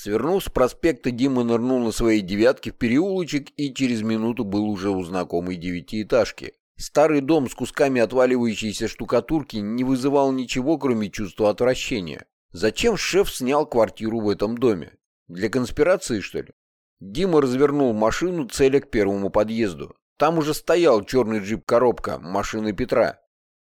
Свернув с проспекта, Дима нырнул на своей девятке в переулочек и через минуту был уже у знакомой девятиэтажки. Старый дом с кусками отваливающейся штукатурки не вызывал ничего, кроме чувства отвращения. Зачем шеф снял квартиру в этом доме? Для конспирации, что ли? Дима развернул машину, целя к первому подъезду. Там уже стоял черный джип-коробка, машины Петра.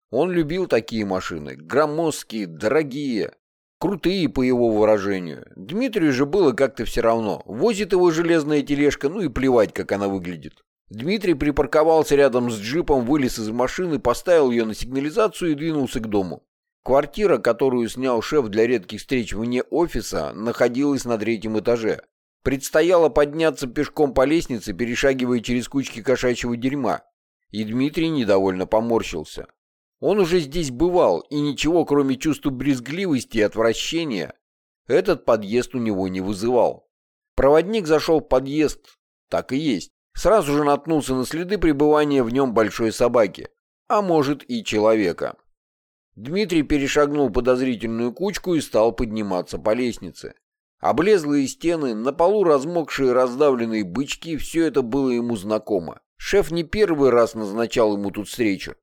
Он любил такие машины, громоздкие, дорогие, крутые, по его выражению. Дмитрию же было как-то все равно. Возит его железная тележка, ну и плевать, как она выглядит. Дмитрий припарковался рядом с джипом, вылез из машины, поставил ее на сигнализацию и двинулся к дому. Квартира, которую снял шеф для редких встреч вне офиса, находилась на третьем этаже. Предстояло подняться пешком по лестнице, перешагивая через кучки кошачьего дерьма. И Дмитрий недовольно поморщился. Он уже здесь бывал, и ничего, кроме чувства брезгливости и отвращения, этот подъезд у него не вызывал. Проводник зашел в подъезд, так и есть. Сразу же наткнулся на следы пребывания в нем большой собаки, а может и человека. Дмитрий перешагнул подозрительную кучку и стал подниматься по лестнице. Облезлые стены, на полу размокшие раздавленные бычки, все это было ему знакомо. Шеф не первый раз назначал ему тут встречу.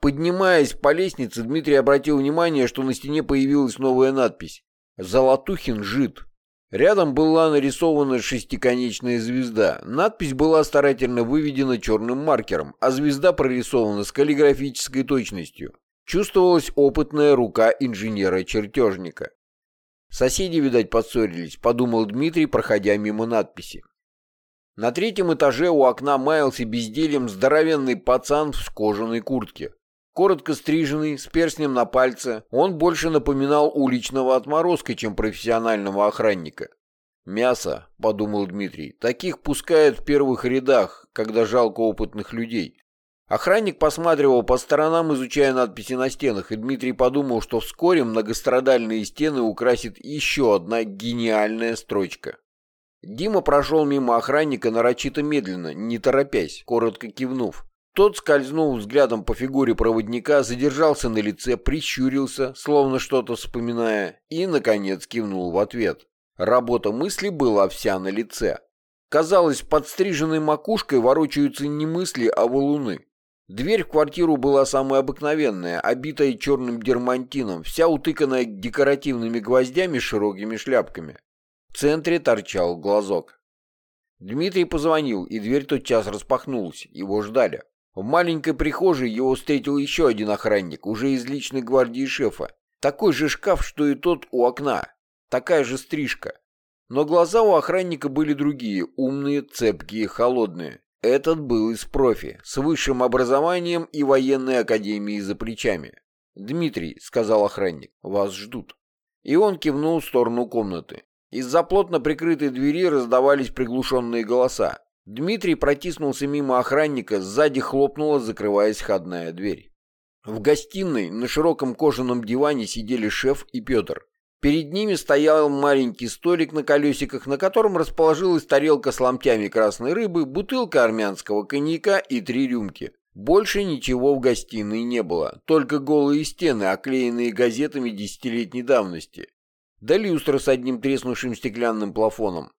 Поднимаясь по лестнице, Дмитрий обратил внимание, что на стене появилась новая надпись «Золотухин жид». Рядом была нарисована шестиконечная звезда. Надпись была старательно выведена черным маркером, а звезда прорисована с каллиграфической точностью. Чувствовалась опытная рука инженера-чертежника. Соседи, видать, поссорились, подумал Дмитрий, проходя мимо надписи. На третьем этаже у окна маялся бездельем здоровенный пацан в кожаной куртке. Коротко стриженный, с перстнем на пальце, он больше напоминал уличного отморозка, чем профессионального охранника. «Мясо», — подумал Дмитрий, — «таких пускают в первых рядах, когда жалко опытных людей». Охранник посматривал по сторонам, изучая надписи на стенах, и Дмитрий подумал, что вскоре многострадальные стены украсит еще одна гениальная строчка. Дима прошел мимо охранника нарочито медленно, не торопясь, коротко кивнув. Тот скользнул взглядом по фигуре проводника, задержался на лице, прищурился, словно что-то вспоминая, и, наконец, кивнул в ответ. Работа мысли была вся на лице. Казалось, под стриженной макушкой ворочаются не мысли, а валуны. Дверь в квартиру была самая обыкновенная, обитая черным дермантином, вся утыканная декоративными гвоздями широкими шляпками. В центре торчал глазок. Дмитрий позвонил, и дверь тотчас распахнулась, его ждали. В маленькой прихожей его встретил еще один охранник, уже из личной гвардии шефа. Такой же шкаф, что и тот у окна. Такая же стрижка. Но глаза у охранника были другие, умные, цепкие, холодные. Этот был из профи, с высшим образованием и военной академией за плечами. «Дмитрий», — сказал охранник, — «вас ждут». И он кивнул в сторону комнаты. Из-за плотно прикрытой двери раздавались приглушенные голоса. Дмитрий протиснулся мимо охранника, сзади хлопнула, закрываясь входная дверь. В гостиной на широком кожаном диване сидели шеф и Петр. Перед ними стоял маленький столик на колесиках, на котором расположилась тарелка с ломтями красной рыбы, бутылка армянского коньяка и три рюмки. Больше ничего в гостиной не было, только голые стены, оклеенные газетами десятилетней давности. Да люстра с одним треснувшим стеклянным плафоном.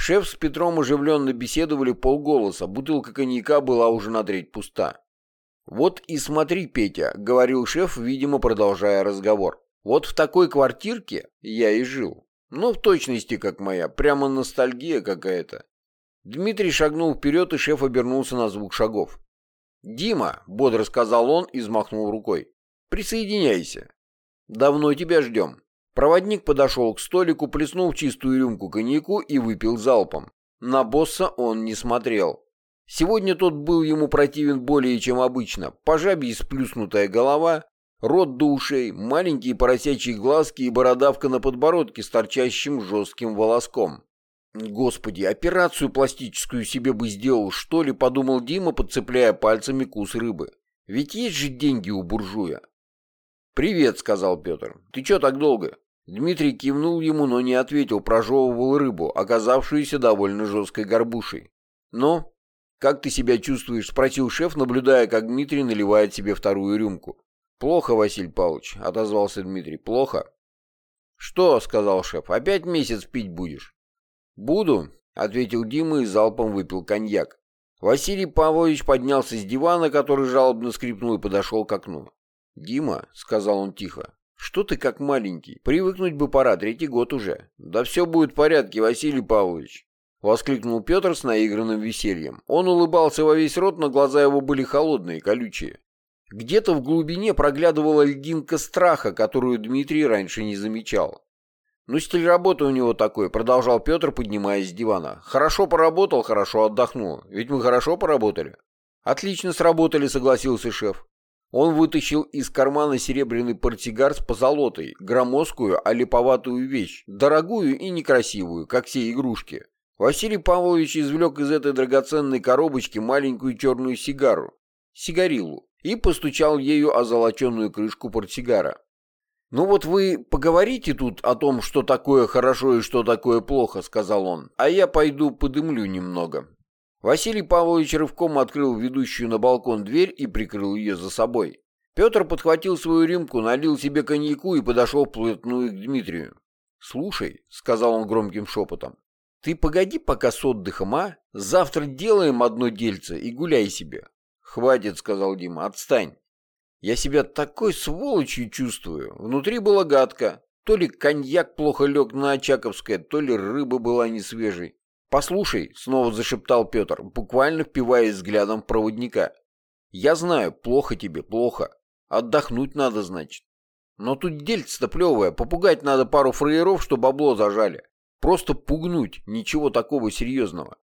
Шеф с Петром оживленно беседовали полголоса, бутылка коньяка была уже на треть пуста. «Вот и смотри, Петя», — говорил шеф, видимо, продолжая разговор. «Вот в такой квартирке я и жил. Ну, в точности, как моя, прямо ностальгия какая-то». Дмитрий шагнул вперед, и шеф обернулся на звук шагов. «Дима», — бодро сказал он и взмахнул рукой, — «присоединяйся. Давно тебя ждем». Проводник подошел к столику, плеснул чистую рюмку коньяку и выпил залпом. На босса он не смотрел. Сегодня тот был ему противен более чем обычно. По жабе сплюснутая голова, рот до ушей, маленькие поросячьи глазки и бородавка на подбородке с торчащим жестким волоском. «Господи, операцию пластическую себе бы сделал, что ли?» — подумал Дима, подцепляя пальцами кус рыбы. «Ведь есть же деньги у буржуя». «Привет», — сказал Петр. «Ты чё так долго?» Дмитрий кивнул ему, но не ответил, прожевывал рыбу, оказавшуюся довольно жесткой горбушей. «Ну, как ты себя чувствуешь?» — спросил шеф, наблюдая, как Дмитрий наливает себе вторую рюмку. «Плохо, Василий Павлович», — отозвался Дмитрий, — «плохо». «Что?» — сказал шеф. «Опять месяц пить будешь?» «Буду», — ответил Дима и залпом выпил коньяк. Василий Павлович поднялся с дивана, который жалобно скрипнул, и подошел к окну. «Дима», — сказал он тихо, — «что ты как маленький? Привыкнуть бы пора, третий год уже». «Да все будет в порядке, Василий Павлович», — воскликнул Петр с наигранным весельем. Он улыбался во весь рот, но глаза его были холодные, колючие. Где-то в глубине проглядывала льдинка страха, которую Дмитрий раньше не замечал. «Ну, стиль работы у него такой», — продолжал Петр, поднимаясь с дивана. «Хорошо поработал, хорошо отдохнул. Ведь мы хорошо поработали». «Отлично сработали», — согласился шеф. Он вытащил из кармана серебряный портсигар с позолотой, громоздкую, а вещь, дорогую и некрасивую, как все игрушки. Василий Павлович извлек из этой драгоценной коробочки маленькую черную сигару, сигарилу, и постучал ею о золоченую крышку портсигара. «Ну вот вы поговорите тут о том, что такое хорошо и что такое плохо», — сказал он, «а я пойду подымлю немного». Василий Павлович рывком открыл ведущую на балкон дверь и прикрыл ее за собой. Петр подхватил свою рюмку, налил себе коньяку и подошел вплотную к Дмитрию. «Слушай», — сказал он громким шепотом, — «ты погоди пока с отдыхом, а? Завтра делаем одно дельце и гуляй себе». «Хватит», — сказал Дима, — «отстань». Я себя такой сволочью чувствую. Внутри было гадко. То ли коньяк плохо лег на Очаковское, то ли рыба была не свежей. «Послушай», — снова зашептал Петр, буквально впиваясь взглядом проводника. «Я знаю, плохо тебе, плохо. Отдохнуть надо, значит. Но тут дельце-то плевое, попугать надо пару фраеров, что бабло зажали. Просто пугнуть, ничего такого серьезного».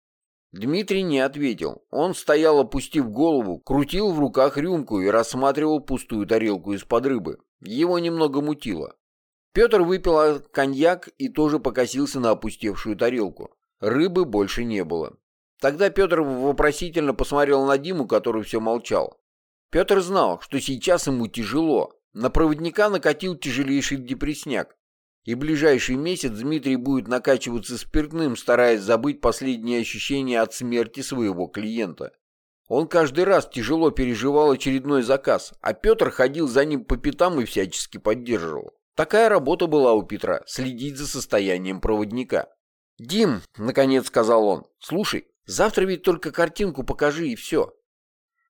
Дмитрий не ответил. Он стоял, опустив голову, крутил в руках рюмку и рассматривал пустую тарелку из-под рыбы. Его немного мутило. Петр выпил коньяк и тоже покосился на опустевшую тарелку. Рыбы больше не было. Тогда Петр вопросительно посмотрел на Диму, который все молчал. Петр знал, что сейчас ему тяжело. На проводника накатил тяжелейший депресняк. И ближайший месяц Дмитрий будет накачиваться спиртным, стараясь забыть последние ощущения от смерти своего клиента. Он каждый раз тяжело переживал очередной заказ, а Петр ходил за ним по пятам и всячески поддерживал. Такая работа была у Петра – следить за состоянием проводника. «Дим», — наконец сказал он, — «слушай, завтра ведь только картинку покажи и все».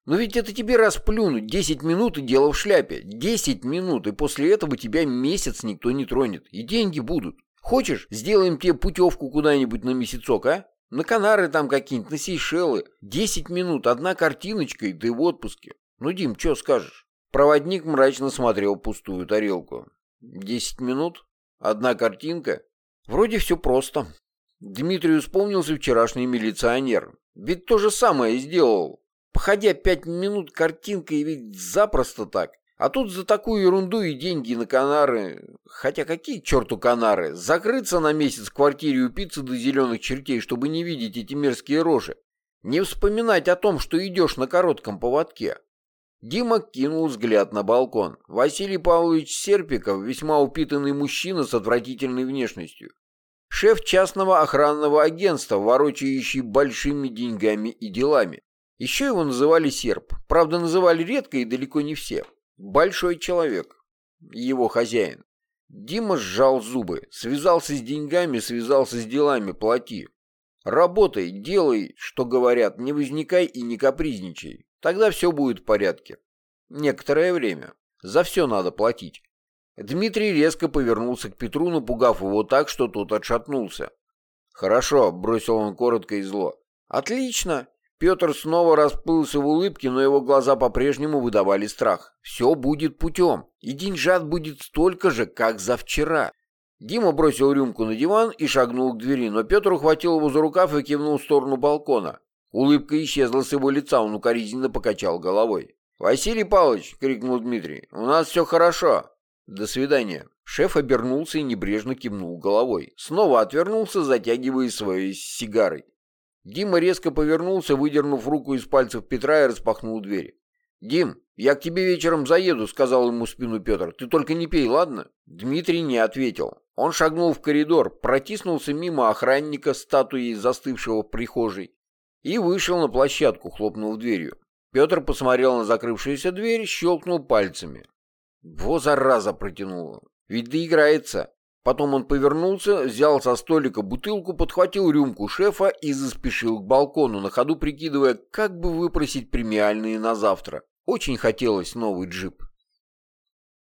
«Но ведь это тебе расплюнуть, десять минут и дело в шляпе. Десять минут, и после этого тебя месяц никто не тронет, и деньги будут. Хочешь, сделаем тебе путевку куда-нибудь на месяцок, а? На Канары там какие-нибудь, на Сейшелы. Десять минут, одна картиночка, и ты в отпуске. Ну, Дим, что скажешь?» Проводник мрачно смотрел пустую тарелку. «Десять минут? Одна картинка? Вроде все просто. Дмитрию вспомнился вчерашний милиционер. Ведь то же самое сделал. Походя пять минут картинкой, ведь запросто так. А тут за такую ерунду и деньги на Канары. Хотя какие черту Канары? Закрыться на месяц в квартире упиться до зеленых чертей, чтобы не видеть эти мерзкие рожи. Не вспоминать о том, что идешь на коротком поводке. Дима кинул взгляд на балкон. Василий Павлович Серпиков, весьма упитанный мужчина с отвратительной внешностью шеф частного охранного агентства, ворочающий большими деньгами и делами. Еще его называли серп. Правда, называли редко и далеко не все. Большой человек. Его хозяин. Дима сжал зубы. Связался с деньгами, связался с делами, плати. Работай, делай, что говорят, не возникай и не капризничай. Тогда все будет в порядке. Некоторое время. За все надо платить. Дмитрий резко повернулся к Петру, напугав его так, что тот отшатнулся. «Хорошо», — бросил он коротко и зло. «Отлично!» Петр снова расплылся в улыбке, но его глаза по-прежнему выдавали страх. «Все будет путем, и деньжат будет столько же, как за вчера». Дима бросил рюмку на диван и шагнул к двери, но Петр ухватил его за рукав и кивнул в сторону балкона. Улыбка исчезла с его лица, он укоризненно покачал головой. «Василий Павлович!» — крикнул Дмитрий. «У нас все хорошо!» «До свидания». Шеф обернулся и небрежно кивнул головой. Снова отвернулся, затягивая своей сигарой. Дима резко повернулся, выдернув руку из пальцев Петра и распахнул дверь. «Дим, я к тебе вечером заеду», — сказал ему спину Петр. «Ты только не пей, ладно?» Дмитрий не ответил. Он шагнул в коридор, протиснулся мимо охранника, статуи застывшего в прихожей, и вышел на площадку, хлопнув дверью. Петр посмотрел на закрывшуюся дверь, щелкнул пальцами. Во зараза протянула. Ведь доиграется. Потом он повернулся, взял со столика бутылку, подхватил рюмку шефа и заспешил к балкону, на ходу прикидывая, как бы выпросить премиальные на завтра. Очень хотелось новый джип.